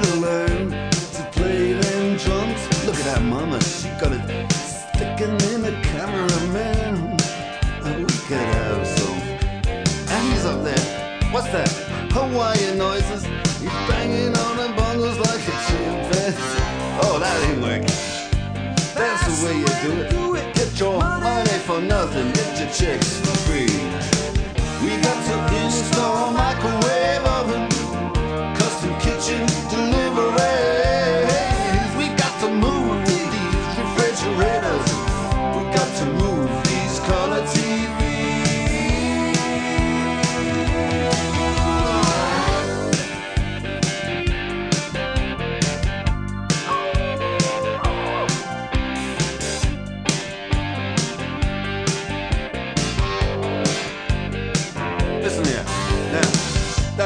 I should have learned to play them drums. Look at that mama, she got it sticking in the cameraman. We could have some. And he's up there. What's that? Hawaiian noises. He's banging on the bongos like a chimpanzee. Oh, that ain't working. That's the way you do it. Get your money for nothing. Get your chicks